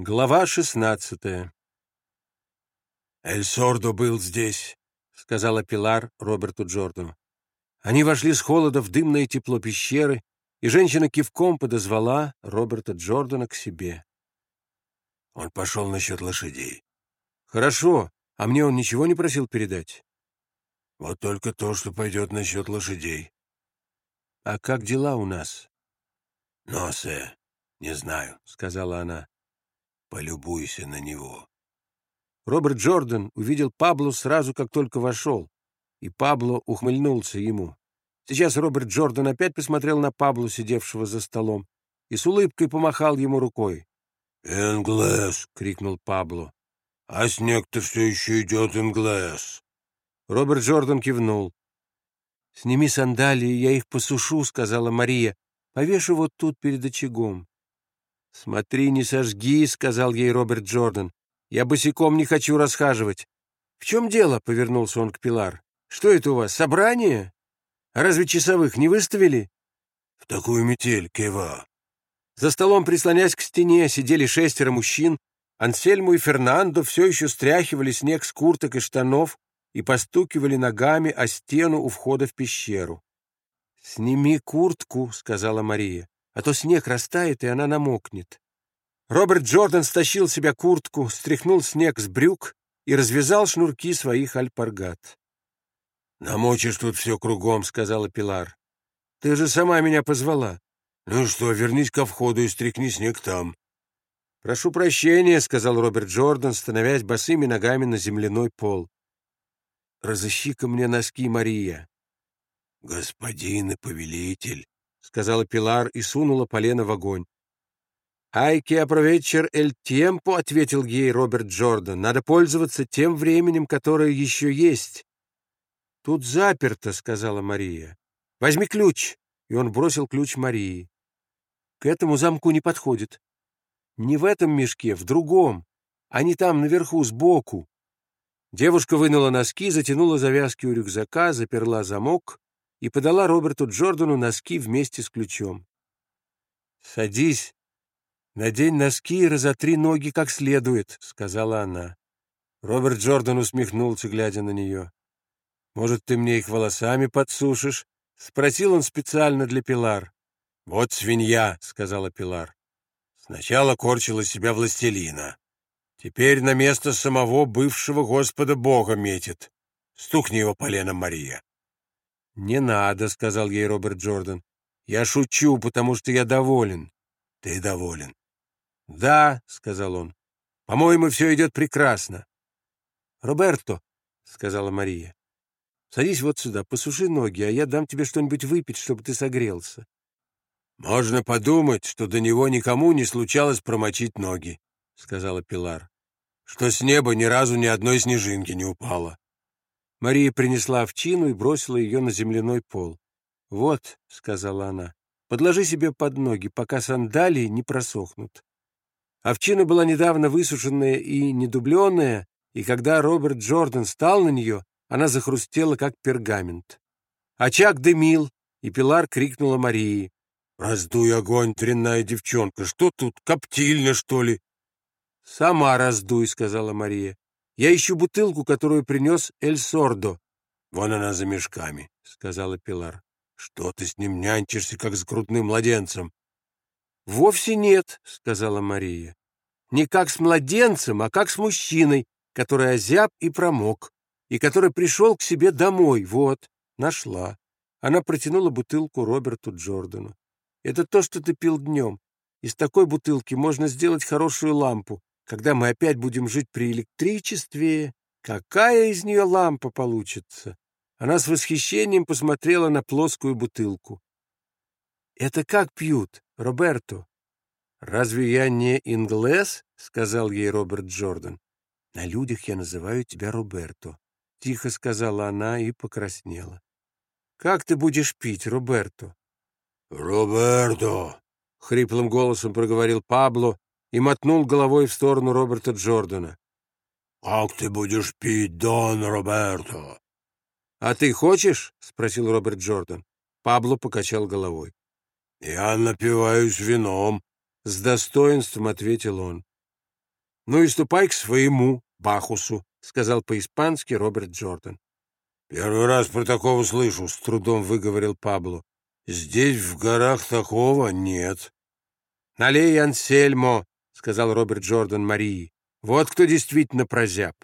Глава шестнадцатая «Эль Сордо был здесь», — сказала Пилар Роберту Джордану. Они вошли с холода в дымное тепло пещеры, и женщина кивком подозвала Роберта Джордана к себе. Он пошел насчет лошадей. «Хорошо, а мне он ничего не просил передать?» «Вот только то, что пойдет насчет лошадей». «А как дела у нас?» «Носе, не знаю», — сказала она. Полюбуйся на него. Роберт Джордан увидел Пабло сразу, как только вошел, и Пабло ухмыльнулся ему. Сейчас Роберт Джордан опять посмотрел на Пабло, сидевшего за столом, и с улыбкой помахал ему рукой. «Инглес!» — крикнул Пабло. «А снег-то все еще идет, Инглес!» Роберт Джордан кивнул. «Сними сандалии, я их посушу», — сказала Мария. «Повешу вот тут перед очагом». «Смотри, не сожги», — сказал ей Роберт Джордан. «Я босиком не хочу расхаживать». «В чем дело?» — повернулся он к Пилар. «Что это у вас, собрание? А разве часовых не выставили?» «В такую метель, Кева». За столом, прислонясь к стене, сидели шестеро мужчин. Ансельму и Фернандо все еще стряхивали снег с курток и штанов и постукивали ногами о стену у входа в пещеру. «Сними куртку», — сказала Мария а то снег растает, и она намокнет. Роберт Джордан стащил себя куртку, стряхнул снег с брюк и развязал шнурки своих альпаргат. «Намочишь тут все кругом», — сказала Пилар. «Ты же сама меня позвала». «Ну что, вернись ко входу и стряхни снег там». «Прошу прощения», — сказал Роберт Джордан, становясь босыми ногами на земляной пол. «Разыщи-ка мне носки, Мария». «Господин и повелитель», сказала Пилар и сунула полено в огонь. «Айки апровечер эль темпо», — ответил ей Роберт Джордан. «Надо пользоваться тем временем, которое еще есть». «Тут заперто», — сказала Мария. «Возьми ключ». И он бросил ключ Марии. «К этому замку не подходит. Не в этом мешке, в другом. а не там, наверху, сбоку». Девушка вынула носки, затянула завязки у рюкзака, заперла замок и подала Роберту Джордану носки вместе с ключом. «Садись, надень носки и разотри ноги как следует», — сказала она. Роберт Джордан усмехнулся, глядя на нее. «Может, ты мне их волосами подсушишь?» — спросил он специально для Пилар. «Вот свинья», — сказала Пилар. «Сначала корчила себя властелина. Теперь на место самого бывшего Господа Бога метит. Стукни его поленом, Мария». «Не надо», — сказал ей Роберт Джордан. «Я шучу, потому что я доволен». «Ты доволен?» «Да», — сказал он. «По-моему, все идет прекрасно». «Роберто», — сказала Мария, — «садись вот сюда, посуши ноги, а я дам тебе что-нибудь выпить, чтобы ты согрелся». «Можно подумать, что до него никому не случалось промочить ноги», — сказала Пилар, «что с неба ни разу ни одной снежинки не упало». Мария принесла овчину и бросила ее на земляной пол. «Вот», — сказала она, — «подложи себе под ноги, пока сандалии не просохнут». Овчина была недавно высушенная и недубленная, и когда Роберт Джордан стал на нее, она захрустела, как пергамент. Очаг дымил, и Пилар крикнула Марии. «Раздуй огонь, дрянная девчонка! Что тут, коптильня, что ли?» «Сама раздуй», — сказала Мария. Я ищу бутылку, которую принес Эль Сордо. — Вон она за мешками, — сказала Пилар. — Что ты с ним нянчишься, как с грудным младенцем? — Вовсе нет, — сказала Мария. — Не как с младенцем, а как с мужчиной, который озяб и промок, и который пришел к себе домой. Вот, нашла. Она протянула бутылку Роберту Джордану. — Это то, что ты пил днем. Из такой бутылки можно сделать хорошую лампу. Когда мы опять будем жить при электричестве, какая из нее лампа получится? Она с восхищением посмотрела на плоскую бутылку. «Это как пьют, Роберто?» «Разве я не инглес?» — сказал ей Роберт Джордан. «На людях я называю тебя Роберто», — тихо сказала она и покраснела. «Как ты будешь пить, Роберто?» «Роберто!» — хриплым голосом проговорил Пабло, и мотнул головой в сторону Роберта Джордана. «Как ты будешь пить, Дон Роберто?» «А ты хочешь?» — спросил Роберт Джордан. Пабло покачал головой. «Я напиваюсь вином», — с достоинством ответил он. «Ну и ступай к своему Бахусу», — сказал по-испански Роберт Джордан. «Первый раз про такого слышу», — с трудом выговорил Пабло. «Здесь, в горах, такого нет». «Налей, Ансельмо», — сказал Роберт Джордан Марии. «Вот кто действительно прозяб.